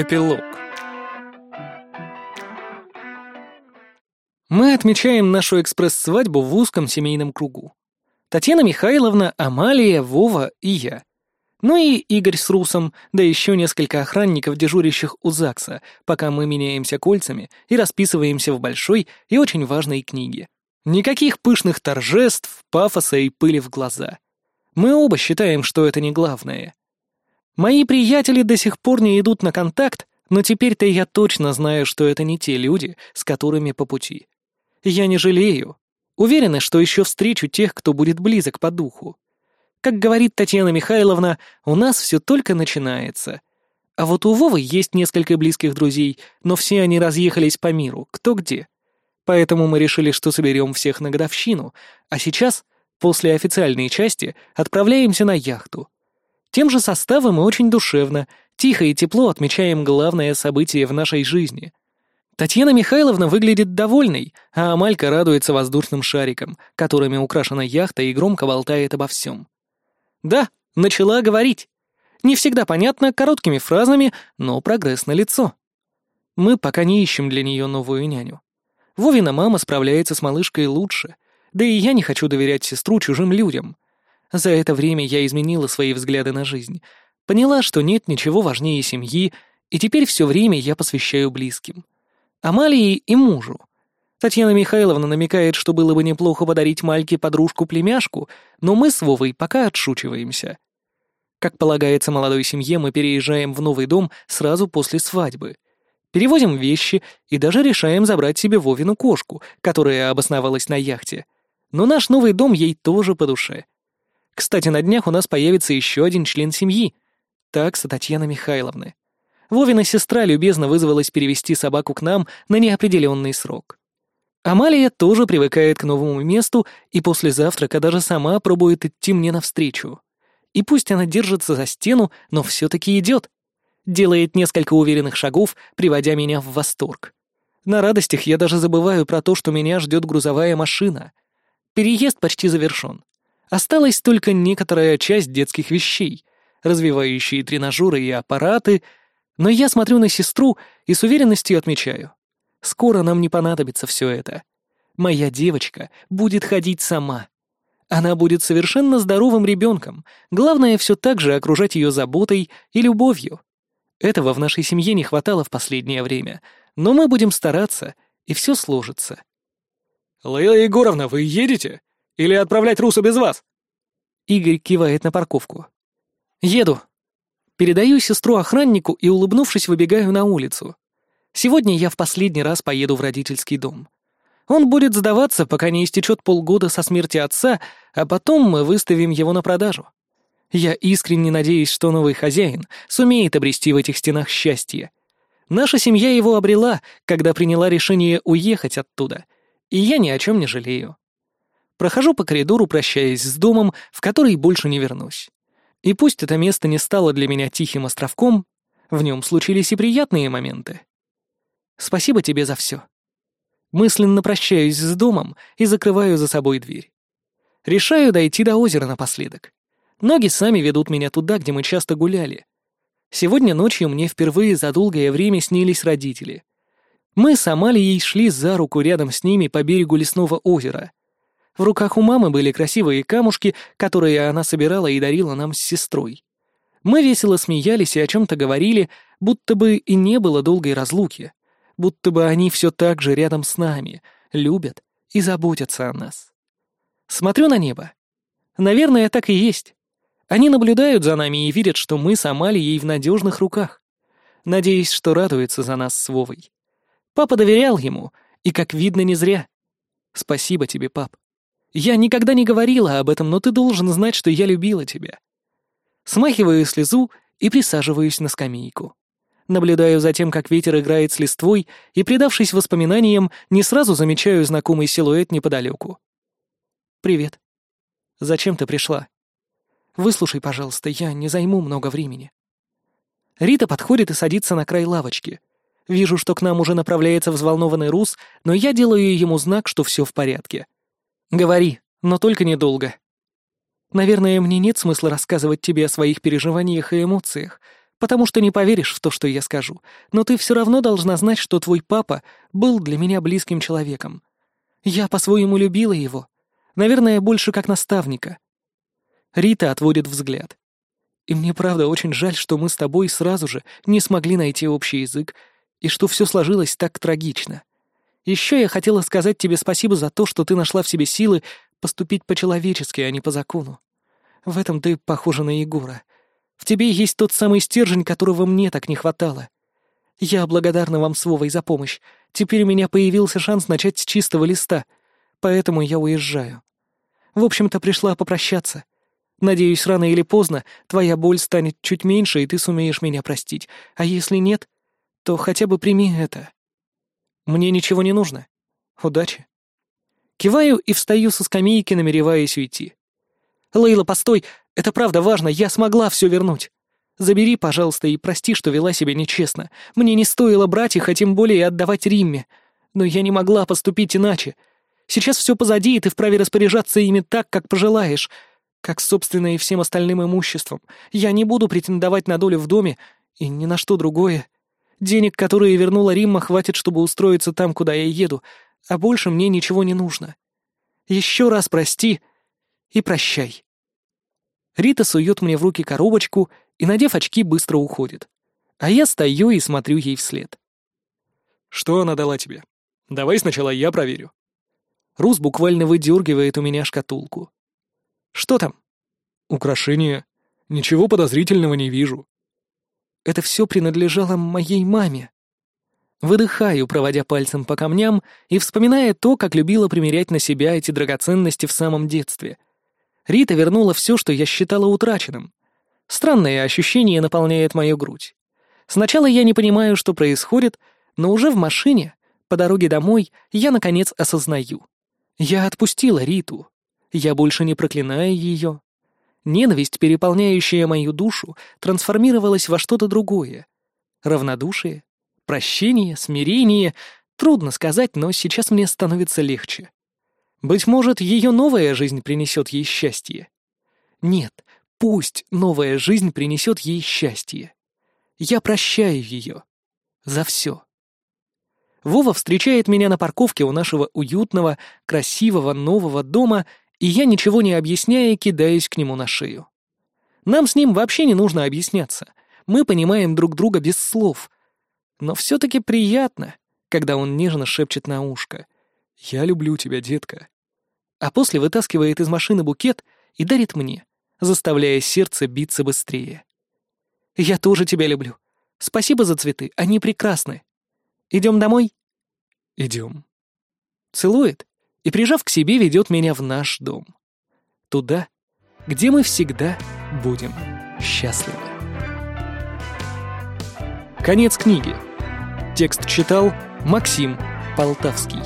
Эпилог Мы отмечаем нашу экспресс-свадьбу в узком семейном кругу. Татьяна Михайловна, Амалия, Вова и я. Ну и Игорь с Русом, да еще несколько охранников, дежурящих у ЗАГСа, пока мы меняемся кольцами и расписываемся в большой и очень важной книге. Никаких пышных торжеств, пафоса и пыли в глаза. Мы оба считаем, что это не главное. Мои приятели до сих пор не идут на контакт, но теперь-то я точно знаю, что это не те люди, с которыми по пути. Я не жалею. Уверена, что еще встречу тех, кто будет близок по духу. Как говорит Татьяна Михайловна, у нас все только начинается. А вот у Вовы есть несколько близких друзей, но все они разъехались по миру, кто где. Поэтому мы решили, что соберем всех на годовщину, а сейчас, после официальной части, отправляемся на яхту. Тем же составом и очень душевно, тихо и тепло отмечаем главное событие в нашей жизни. Татьяна Михайловна выглядит довольной, а Амалька радуется воздушным шарикам, которыми украшена яхта и громко болтает обо всем. Да, начала говорить. Не всегда понятно, короткими фразами, но прогресс на лицо. Мы пока не ищем для нее новую няню. Вовина мама справляется с малышкой лучше, да и я не хочу доверять сестру чужим людям. За это время я изменила свои взгляды на жизнь, поняла, что нет ничего важнее семьи, и теперь все время я посвящаю близким. Амалии и мужу. Татьяна Михайловна намекает, что было бы неплохо подарить Мальке подружку-племяшку, но мы с Вовой пока отшучиваемся. Как полагается молодой семье, мы переезжаем в новый дом сразу после свадьбы. Перевозим вещи и даже решаем забрать себе Вовину кошку, которая обосновалась на яхте. Но наш новый дом ей тоже по душе. Кстати, на днях у нас появится еще один член семьи. Такса Татьяна Михайловны. Вовина сестра любезно вызвалась перевести собаку к нам на неопределенный срок. Амалия тоже привыкает к новому месту и после завтрака даже сама пробует идти мне навстречу. И пусть она держится за стену, но все-таки идет. Делает несколько уверенных шагов, приводя меня в восторг. На радостях я даже забываю про то, что меня ждет грузовая машина. Переезд почти завершен. Осталась только некоторая часть детских вещей, развивающие тренажеры и аппараты, но я смотрю на сестру и с уверенностью отмечаю. Скоро нам не понадобится все это. Моя девочка будет ходить сама. Она будет совершенно здоровым ребенком. Главное все так же окружать ее заботой и любовью. Этого в нашей семье не хватало в последнее время, но мы будем стараться, и все сложится. «Лейла Егоровна, вы едете? Или отправлять Русу без вас?» Игорь кивает на парковку. «Еду». Передаю сестру охраннику и, улыбнувшись, выбегаю на улицу. Сегодня я в последний раз поеду в родительский дом. Он будет сдаваться, пока не истечет полгода со смерти отца, а потом мы выставим его на продажу. Я искренне надеюсь, что новый хозяин сумеет обрести в этих стенах счастье. Наша семья его обрела, когда приняла решение уехать оттуда, и я ни о чем не жалею. Прохожу по коридору, прощаясь с домом, в который больше не вернусь. И пусть это место не стало для меня тихим островком, в нем случились и приятные моменты. Спасибо тебе за все. Мысленно прощаюсь с домом и закрываю за собой дверь. Решаю дойти до озера напоследок. Ноги сами ведут меня туда, где мы часто гуляли. Сегодня ночью мне впервые за долгое время снились родители. Мы с Амалией шли за руку рядом с ними по берегу лесного озера. В руках у мамы были красивые камушки, которые она собирала и дарила нам с сестрой. Мы весело смеялись и о чем-то говорили, будто бы и не было долгой разлуки будто бы они все так же рядом с нами, любят и заботятся о нас. Смотрю на небо. Наверное, так и есть. Они наблюдают за нами и видят, что мы с Амалией в надежных руках. Надеюсь, что радуется за нас с Вовой. Папа доверял ему, и, как видно, не зря. Спасибо тебе, пап. Я никогда не говорила об этом, но ты должен знать, что я любила тебя. Смахиваю слезу и присаживаюсь на скамейку. Наблюдаю за тем, как ветер играет с листвой, и, предавшись воспоминаниям, не сразу замечаю знакомый силуэт неподалеку. «Привет. Зачем ты пришла? Выслушай, пожалуйста, я не займу много времени». Рита подходит и садится на край лавочки. Вижу, что к нам уже направляется взволнованный Рус, но я делаю ему знак, что все в порядке. «Говори, но только недолго». «Наверное, мне нет смысла рассказывать тебе о своих переживаниях и эмоциях», потому что не поверишь в то, что я скажу, но ты все равно должна знать, что твой папа был для меня близким человеком. Я по-своему любила его. Наверное, больше как наставника. Рита отводит взгляд. И мне правда очень жаль, что мы с тобой сразу же не смогли найти общий язык, и что все сложилось так трагично. Еще я хотела сказать тебе спасибо за то, что ты нашла в себе силы поступить по-человечески, а не по закону. В этом ты похожа на Егора. В тебе есть тот самый стержень, которого мне так не хватало. Я благодарна вам с Вовой за помощь. Теперь у меня появился шанс начать с чистого листа, поэтому я уезжаю. В общем-то, пришла попрощаться. Надеюсь, рано или поздно твоя боль станет чуть меньше, и ты сумеешь меня простить. А если нет, то хотя бы прими это. Мне ничего не нужно. Удачи. Киваю и встаю со скамейки, намереваясь уйти. «Лейла, постой! Это правда важно, я смогла все вернуть. Забери, пожалуйста, и прости, что вела себя нечестно. Мне не стоило брать их, а тем более отдавать Римме. Но я не могла поступить иначе. Сейчас все позади, и ты вправе распоряжаться ими так, как пожелаешь, как собственно и всем остальным имуществом. Я не буду претендовать на долю в доме и ни на что другое. Денег, которые вернула Римма, хватит, чтобы устроиться там, куда я еду, а больше мне ничего не нужно. Еще раз прости и прощай. Рита сует мне в руки коробочку и, надев очки, быстро уходит. А я стою и смотрю ей вслед. «Что она дала тебе? Давай сначала я проверю». Рус буквально выдергивает у меня шкатулку. «Что там?» «Украшение. Ничего подозрительного не вижу». «Это все принадлежало моей маме». Выдыхаю, проводя пальцем по камням и вспоминая то, как любила примерять на себя эти драгоценности в самом детстве — Рита вернула все, что я считала утраченным. Странное ощущение наполняет мою грудь. Сначала я не понимаю, что происходит, но уже в машине, по дороге домой, я, наконец, осознаю. Я отпустила Риту. Я больше не проклинаю ее. Ненависть, переполняющая мою душу, трансформировалась во что-то другое. Равнодушие, прощение, смирение. Трудно сказать, но сейчас мне становится легче. Быть может, ее новая жизнь принесет ей счастье. Нет, пусть новая жизнь принесет ей счастье. Я прощаю ее. За все. Вова встречает меня на парковке у нашего уютного, красивого нового дома, и я, ничего не объясняя, кидаюсь к нему на шею. Нам с ним вообще не нужно объясняться. Мы понимаем друг друга без слов. Но все-таки приятно, когда он нежно шепчет на ушко — «Я люблю тебя, детка». А после вытаскивает из машины букет и дарит мне, заставляя сердце биться быстрее. «Я тоже тебя люблю. Спасибо за цветы, они прекрасны. Идем домой?» «Идем». Целует и, прижав к себе, ведет меня в наш дом. Туда, где мы всегда будем счастливы. Конец книги. Текст читал Максим Полтавский.